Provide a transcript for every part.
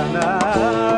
Diana.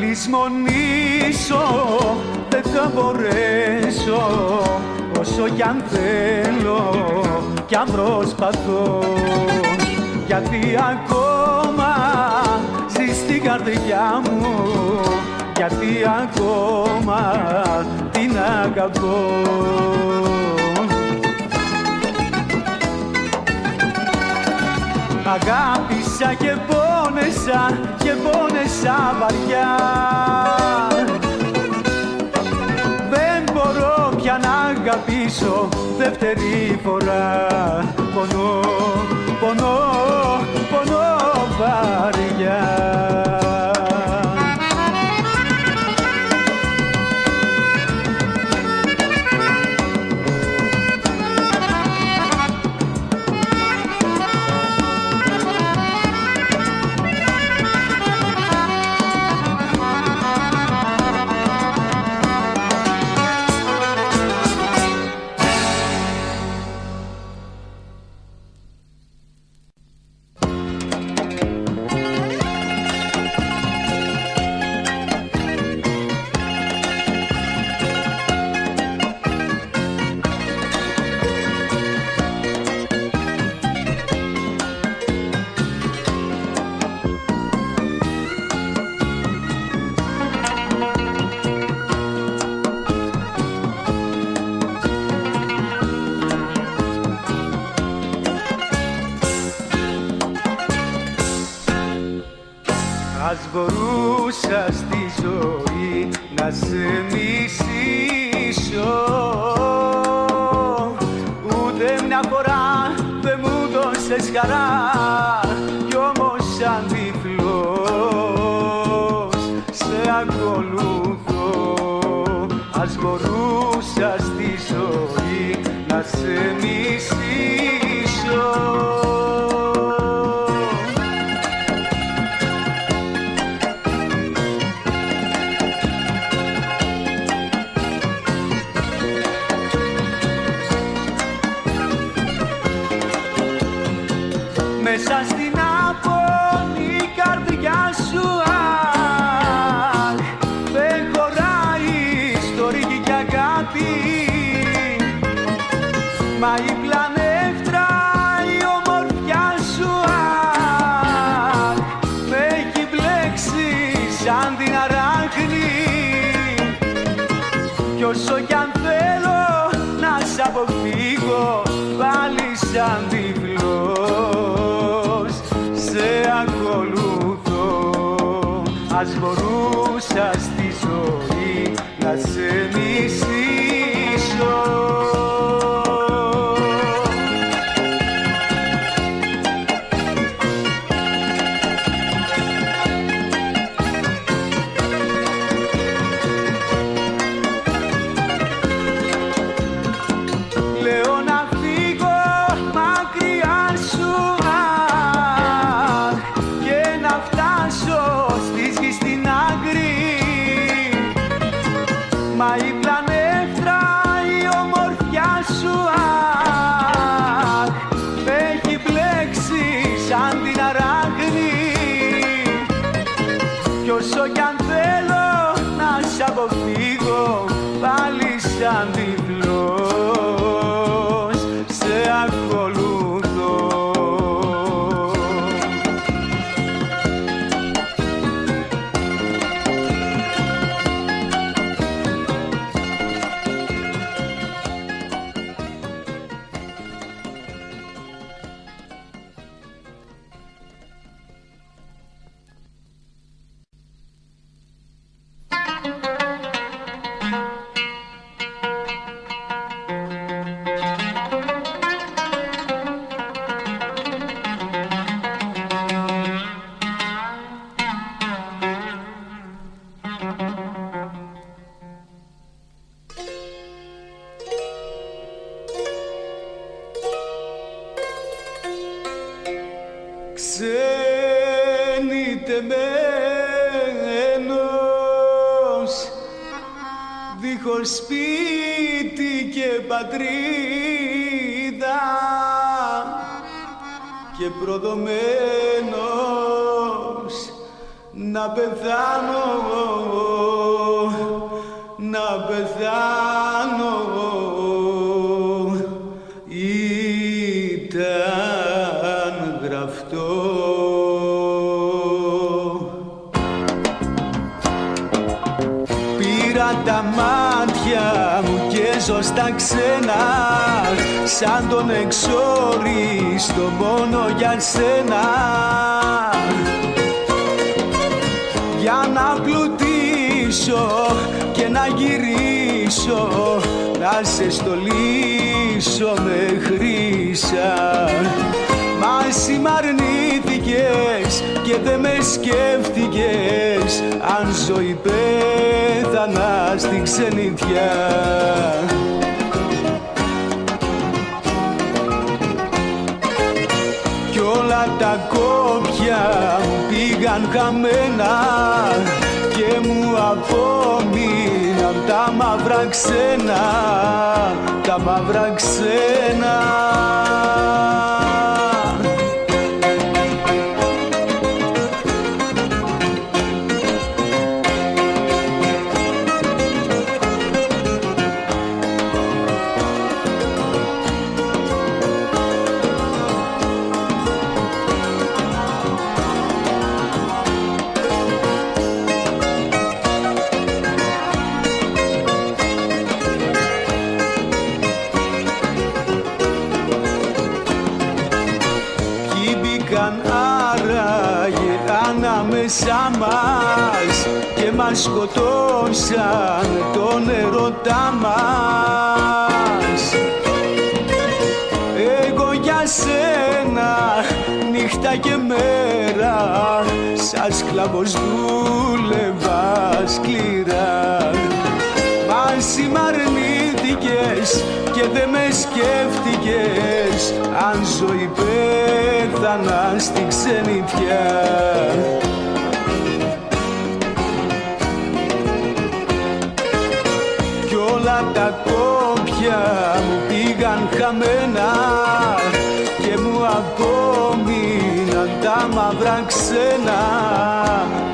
λησμονήσω δεν θα μπορέσω. Όσο κι αν θέλω κι αν προσπαθώ. Γιατί ακόμα ζει στην καρδιά μου. Γιατί ακόμα την αγαπώ. Αγάπησα και πω και πόνεσα βαριά. Δεν μπορώ πια να αγαπήσω δεύτερη φορά. Πονώ, πονώ, πονώ βαριά. Moru. σε στολίσω με χρήσα. Μα εσύ μ' και δεν με σκέφτηκες Αν ζωή πέθανα στην ξενιτιά. Κι όλα τα κόπια πήγαν χαμένα Και μου απόμει τα μαύρα ξένα, τα μαύρα ξένα. Σκοτώσαν τον ερωτά μας. Εγώ για σένα νύχτα και μέρα σαν σκλαβός δούλευα σκληρά. Μαζί μ' αρνήθηκες και δεν με σκέφτηκες αν ζωή πέθανα στη ξενιτιά τα κόπια μου πήγαν χαμένα και μου απόμειναν τα μαύρα ξένα,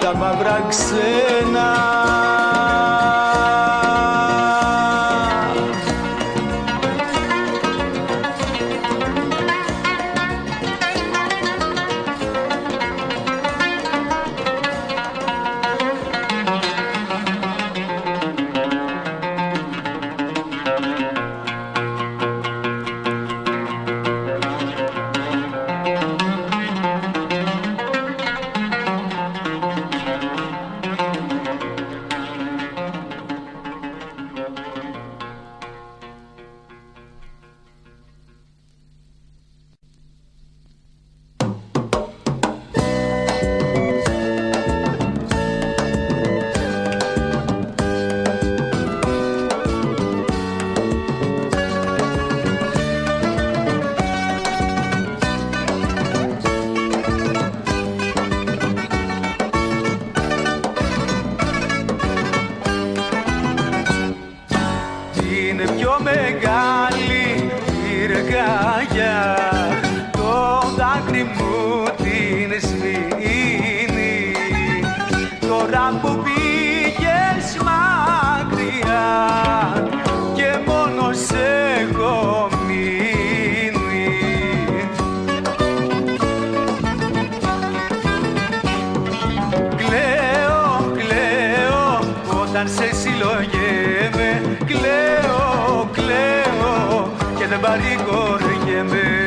τα μαύρα ξένα παρηγοριέμαι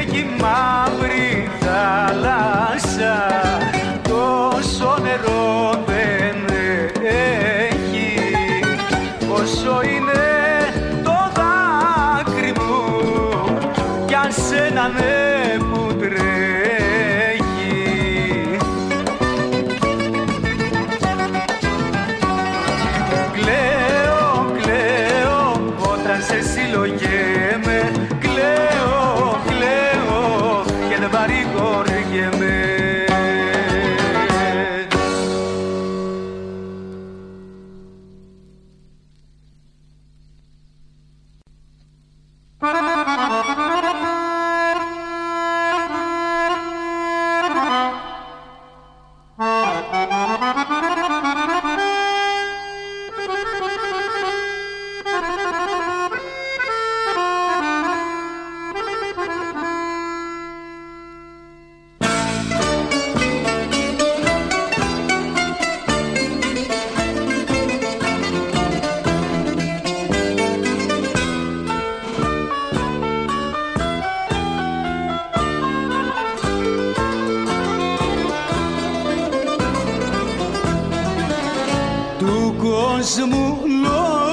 making my μου λόγια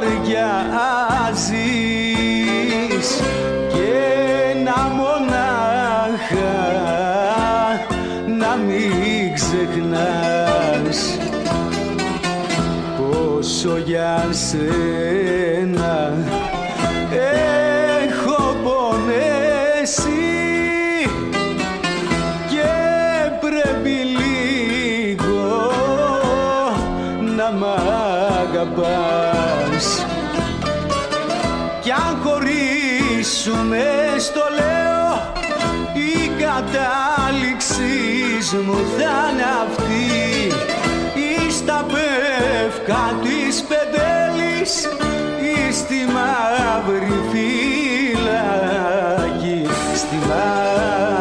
μη λογαριάζεις και να μονάχα να μην ξεχνάς πόσο για σένα μου θα είναι αυτή. Ή στα πεύκα της πεντέλης ή στη μαύρη φυλακή. Στη μαύρη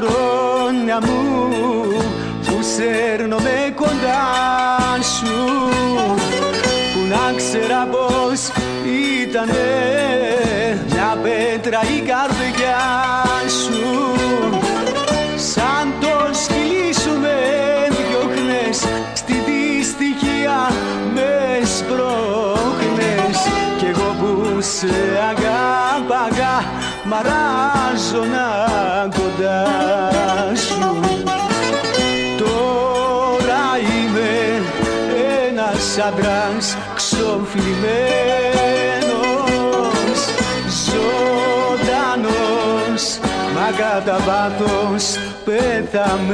τα κατά βάθος πεθαμένος.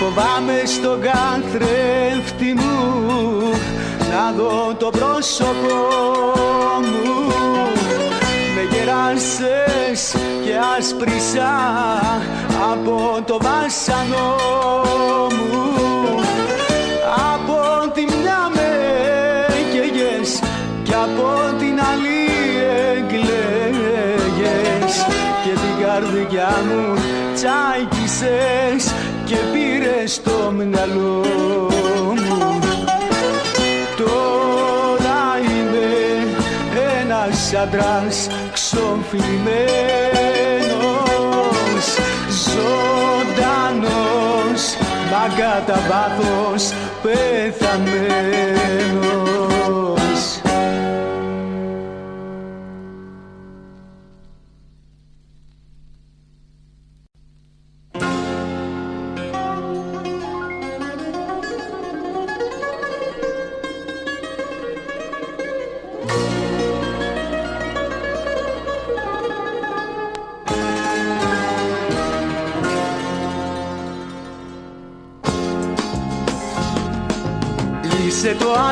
Φοβάμαι στον καθρέφτη μου να δω το πρόσωπό μου. Με γεράσες και άσπρισα από το βάσανό μου. Από τη μια με καίγες και από την άλλη εγκλαίγες καρδιά μου τσάκισες και πήρες το μυαλό μου ένας άντρας ξοφλημένος ζωντανός μα κατά βάθος πεθαμένος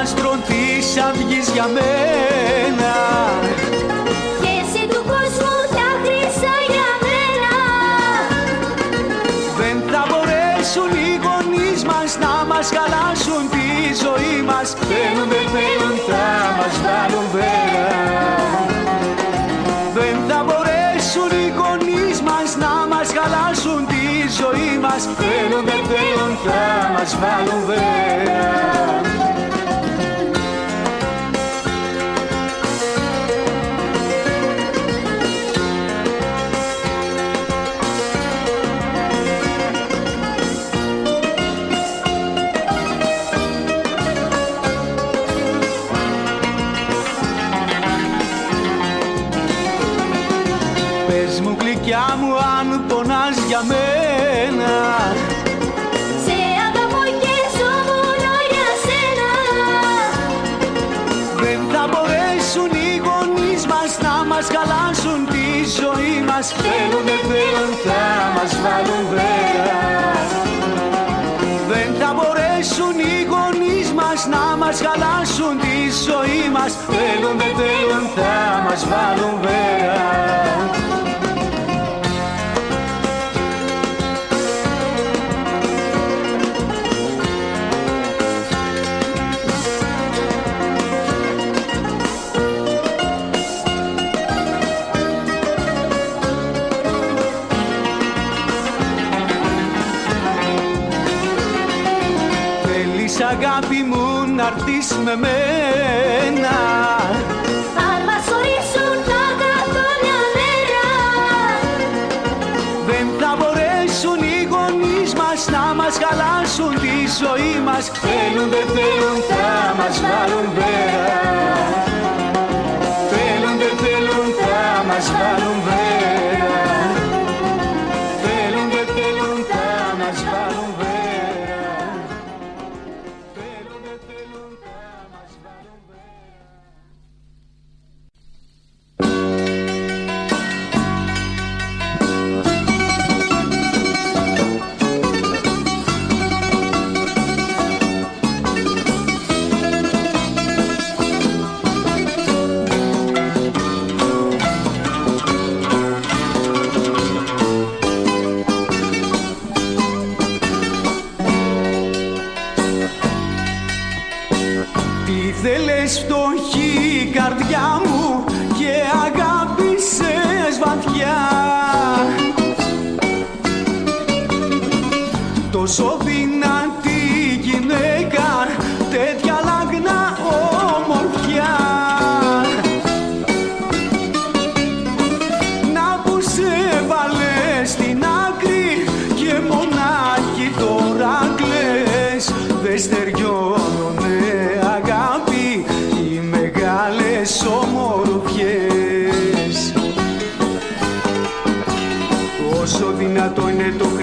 άστρο της αυγής για μένα. Και εσύ του κόσμου τα χρυσά για μένα. Δεν θα μπορέσουν οι γονείς μας να μας χαλάσουν τη ζωή μας. Θέλουν δεν θέλουν θα μας βάλουν βέρα Δεν θα μπορέσουν οι γονείς μας να μας χαλάσουν τη ζωή μας. Θέλουν δεν θέλουν θα μας βάλουν βέρα μας βάλουν βέρα Δεν θα μπορέσουν οι γονείς μας να μας χαλάσουν τη ζωή μας. Θέλουν δεν θέλουν θα μας βάλουν βέρα αγάπη μου να έρθεις με μένα. Αν μας χωρίσουν θα καθώ μια μέρα. Δεν θα μπορέσουν οι γονείς μας να μας χαλάσουν τη ζωή μας. Θέλουν δεν θέλουν θα μας βάλουν βέρα. Θέλουν δεν θέλουν θα μας βάλουν βέρα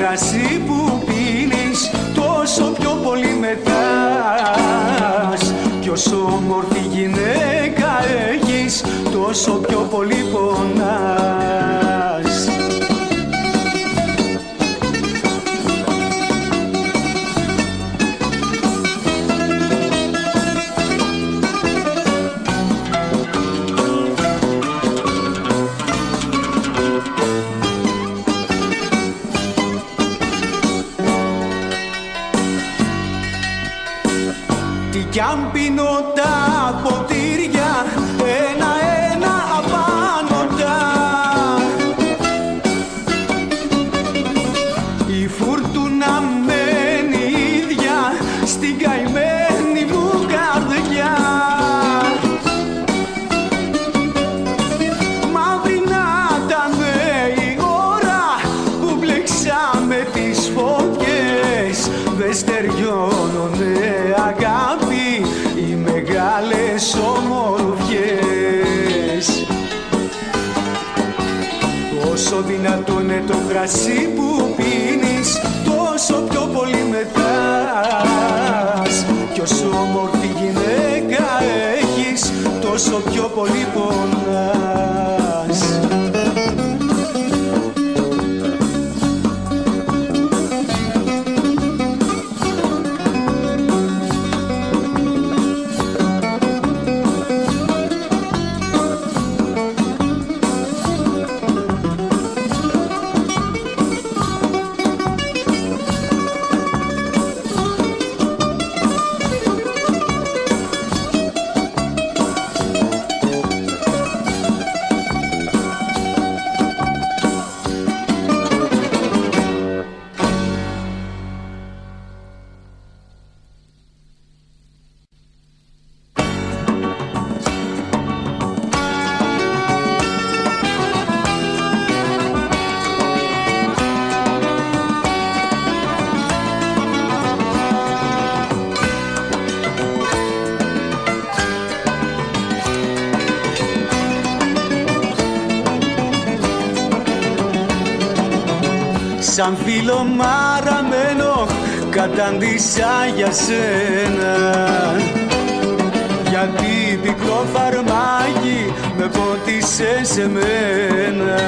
κρασί που πίνεις Τόσο πιο πολύ μεθάς Κι όσο όμορφη γυναίκα έχεις Τόσο πιο πολύ πονάς ομορφιές. Όσο δυνατόν το κρασί που πίνεις τόσο πιο πολύ μετάς. Κι όσο όμορφη γυναίκα έχεις τόσο πιο πολύ πονάς. Καταντήσα για σένα. Γιατί πικρό φαρμάκι με πότισε σε μένα.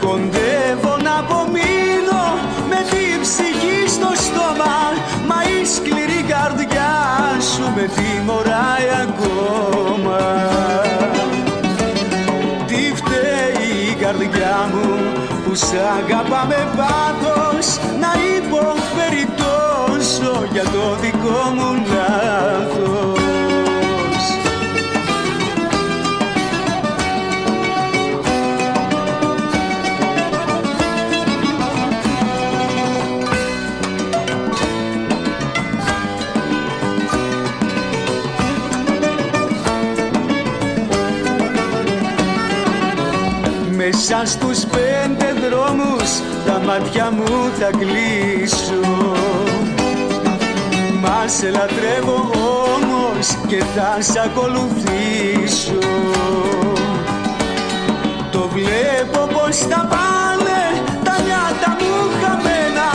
Κοντεύω να απομείνω με τη ψυχή στο στόμα Μα η σκληρή καρδιά σου με τιμωράει ακόμα. Τι φταίει η καρδιά μου που σ' αγαπά με πάθος να υποφέρει τόσο για το δικό μου λάθος δρόμους τα μάτια μου θα κλείσω Μα σε λατρεύω όμως και θα σ' ακολουθήσω. Το βλέπω πως τα πάνε τα νιάτα μου χαμένα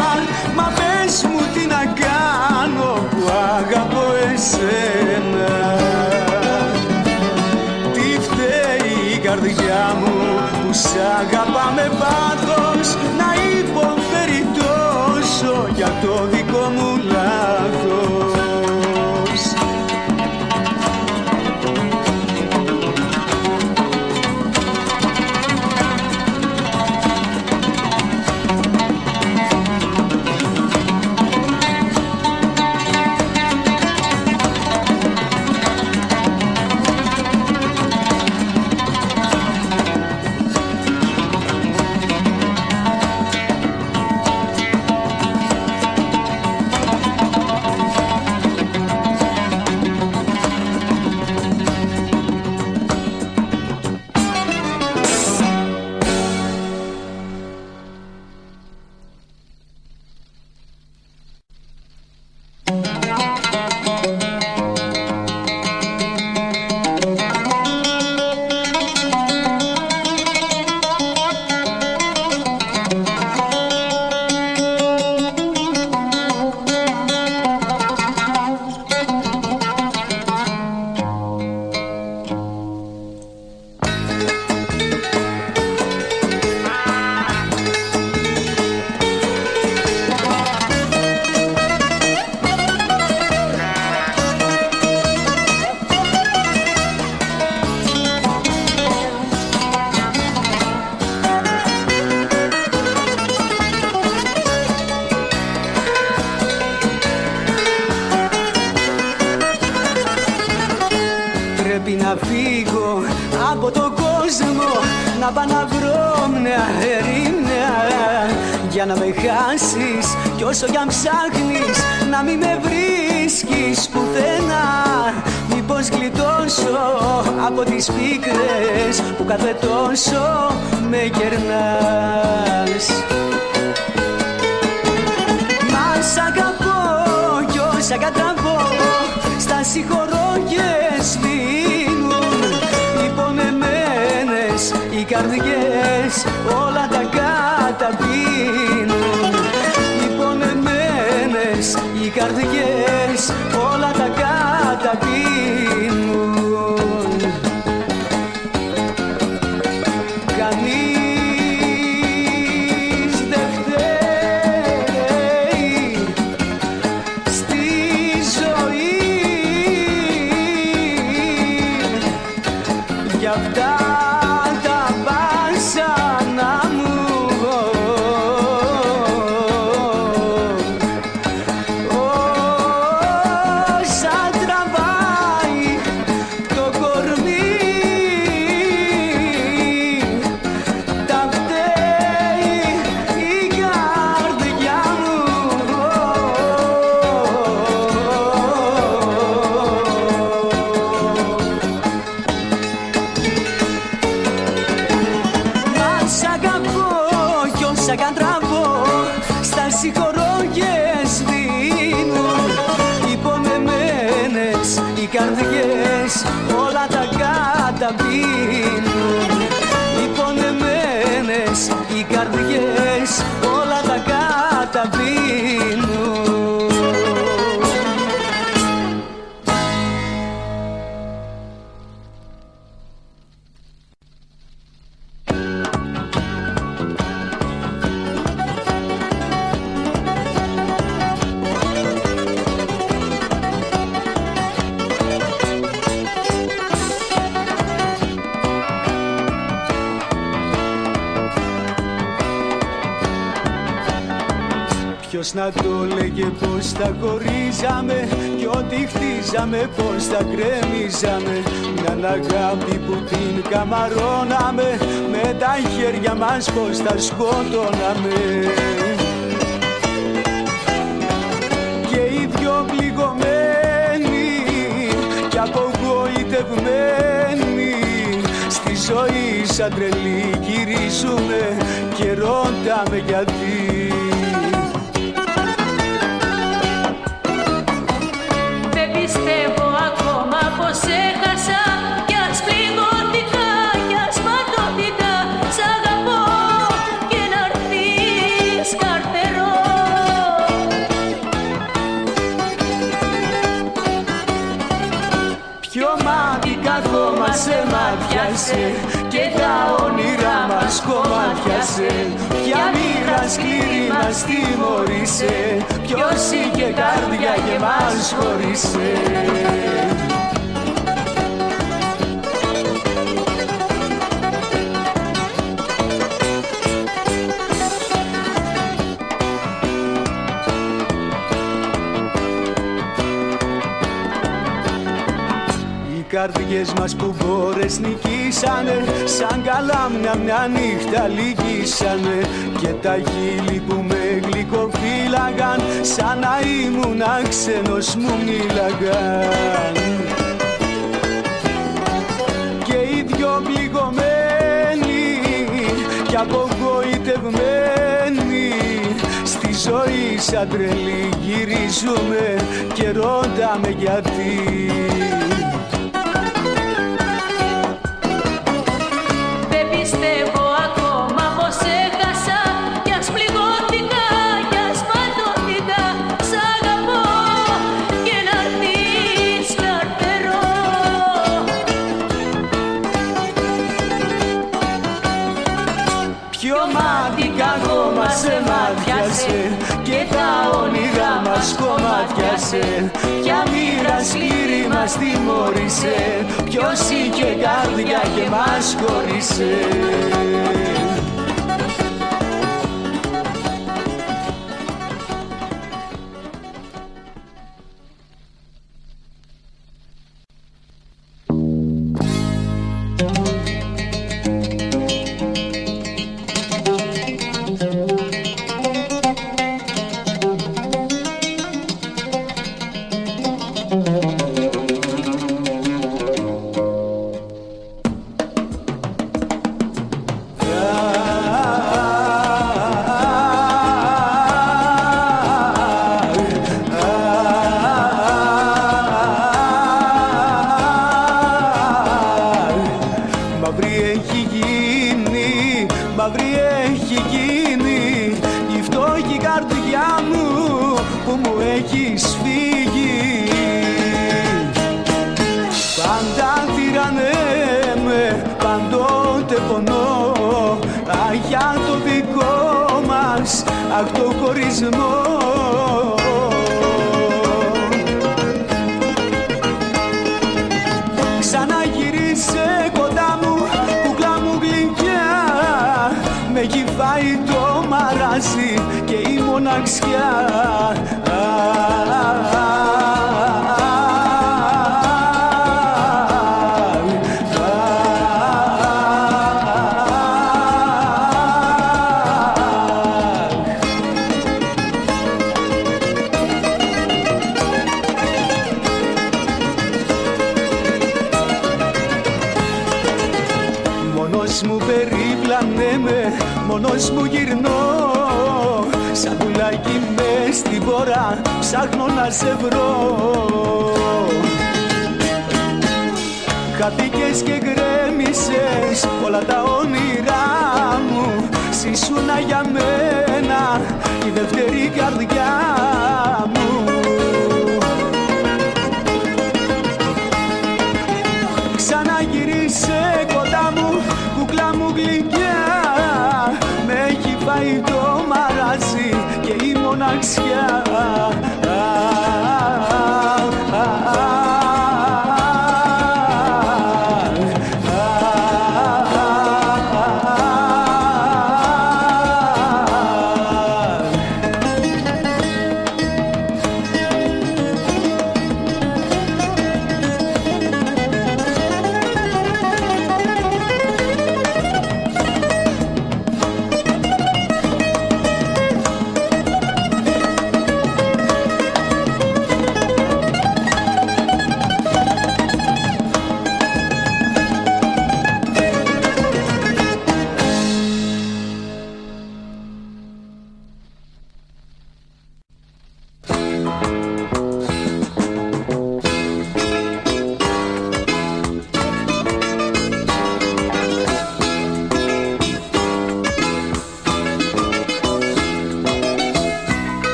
Μα πες μου τι να κάνω που αγαπώ εσένα. Τι φταίει η καρδιά μου που σ' αγαπά με τόσο για το να φύγω από τον κόσμο Να πάω να βρω μια ερήμια Για να με χάσεις Κι όσο κι αν ψάχνεις Να μην με βρίσκεις πουθενά. Μήπως γλιτώσω από τις πίκρες Που κάθε τόσο με κερνάς. Μα σ' αγαπώ κι όσα καταβώ Στα συγχωρώ και σβήνουν καρδιές όλα τα be Ποιος να το λέγε πως τα χωρίζαμε Κι ό,τι χτίζαμε πως τα γκρεμίζαμε. Μια αγάπη που την καμαρώναμε Με τα χέρια μας πως τα σκότωναμε Και οι δυο πληγωμένοι Κι απογοητευμένοι Στη ζωή σαν τρελή γυρίζουμε Και ρωτάμε γιατί μάτιασε Και τα όνειρά μας κομμάτιασε Ποια μοίρα σκληρή μας τιμωρήσε Ποιος είχε καρδιά και μας χωρίσε καρδιές μας που μπόρες νικήσανε Σαν καλάμια μια νύχτα λυγίσανε. Και τα χείλη που με γλυκοφύλαγαν Σαν να ήμουν ξένος μου μίλαγαν. Και οι δυο πληγωμένοι Κι απογοητευμένοι Στη ζωή σαν τρελή γυρίζουμε Και ρωτάμε γιατί κομμάτιασε Ποια μοίρα σκληρή μας τιμώρησε Ποιος είχε καρδιά και μας χωρίσε amor. Δεύτερη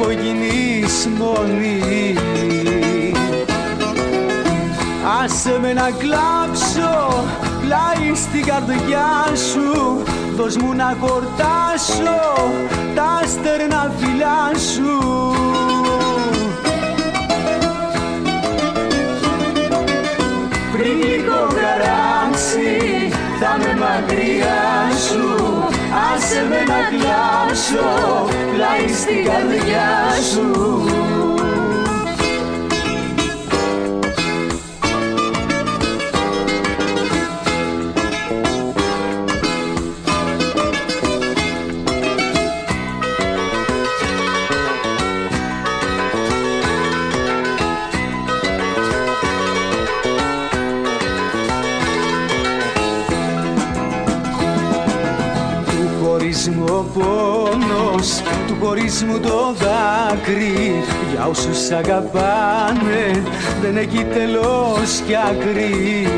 τι θα απογινείς μόνη. Άσε με να κλάψω πλάι στην καρδιά σου. Δώσ' μου να κορτάσω τα στερνά φιλιά σου. Πριν λίγο χαράξει θα με μακριά. σου Άσε με να κλάψω πλάι στην καρδιά σου πόνος, του χωρισμού το δάκρυ. Για όσους αγαπάνε δεν έχει τέλος κι άκρη.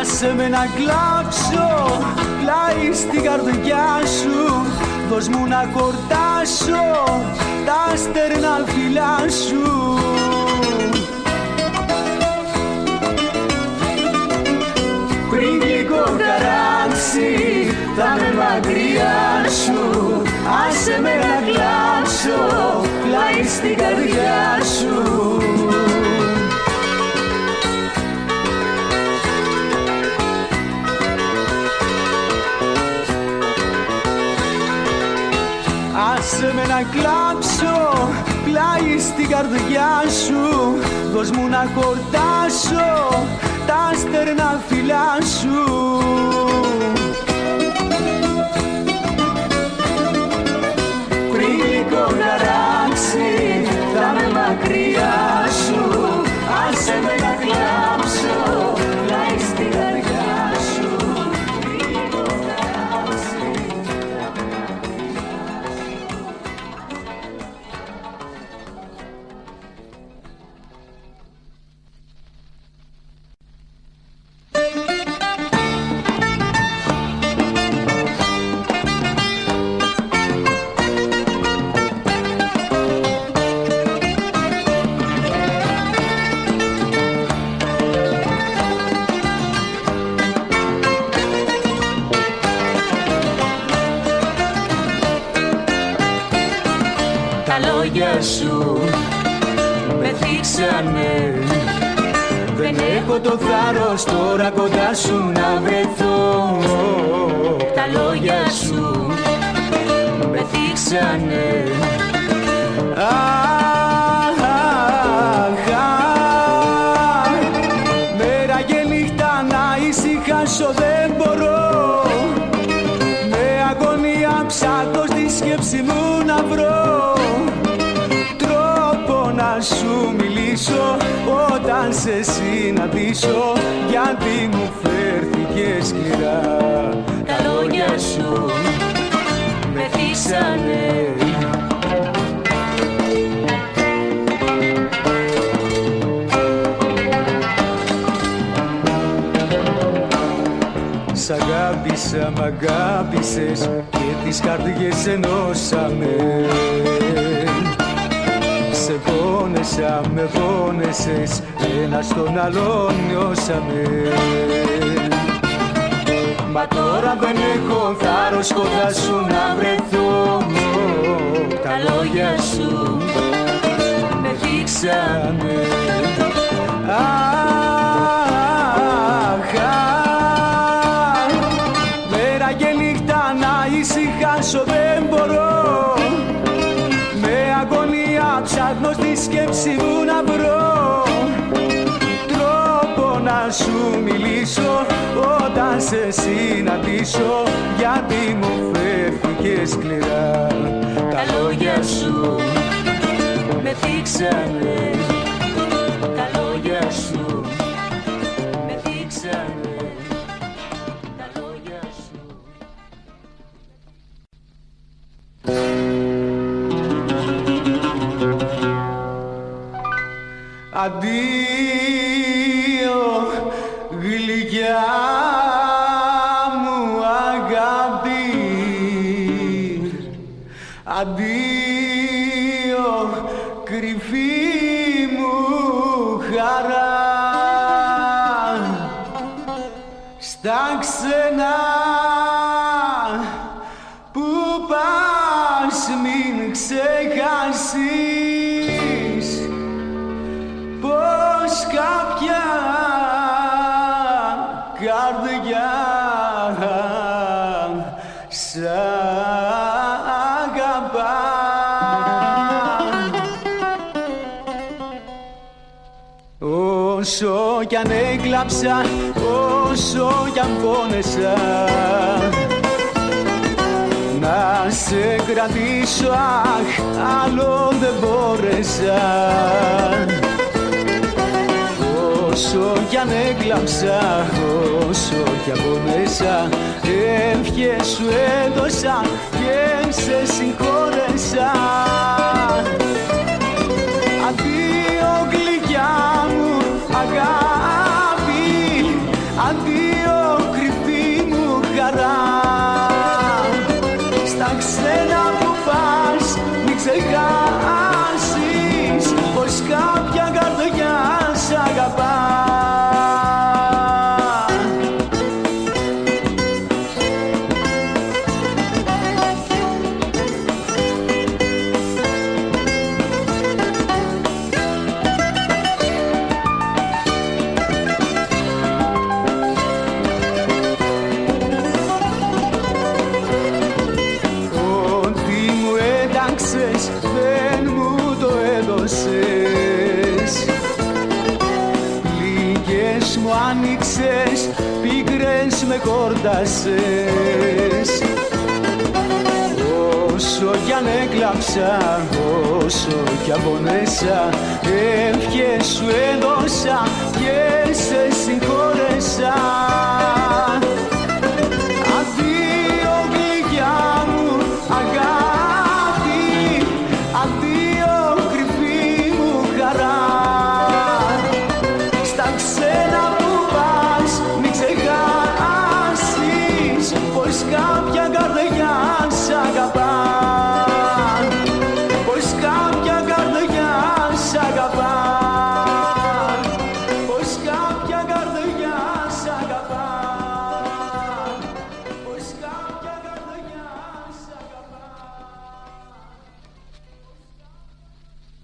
Άσε με να κλάψω πλάι στην καρδιά σου. Δώσ' μου να κορτάσω τα στερνά φιλιά σου Πριν λίγο χαράξει θα με μακριά σου. Άσε με να κλάψω πλάι στην καρδιά σου. Άσε με να κλάψω πλάι στην καρδιά σου. Δώσ' μου να χορτάσω τα στερνά φιλιά σου έχω το θάρρος τώρα κοντά σου να βρεθώ. Τα λόγια σου με θίξανε. Αχ, αχ, αχ. Μέρα και νύχτα να ησυχάσω δεν μπορώ. Με αγωνία ψάχνω στη σκέψη μου να βρω Τρόπο να σου μιλήσω. όταν σε συναντήσω Γιατί μου φέρθηκε σκληρά. Τα λόγια σου με θίξανε Σ' αγάπησα, μ' αγάπησες και τις καρδιές ενώσαμε Σε πόνεσα, με πόνεσες, ένα στον άλλον νιώσαμε Μα τώρα δεν έχω θάρρος κοντά σου να βρεθώ. Τα λόγια σου με θίξανε στη σκέψη μου να βρω Τρόπο να σου μιλήσω όταν σε συναντήσω Γιατί μου φέρθηκε σκληρά. Τα λόγια σου με θίξανε Αντίο γλυκιά αν έκλαψα, όσο κι αν πόνεσα. Να σε κρατήσω, αχ, άλλο δεν μπόρεσα. Όσο κι αν έκλαψα, όσο κι αν πόνεσα Εύχες σου έδωσα και σε συγχώρεσα. Αντίο γλυκιά μου αγάπη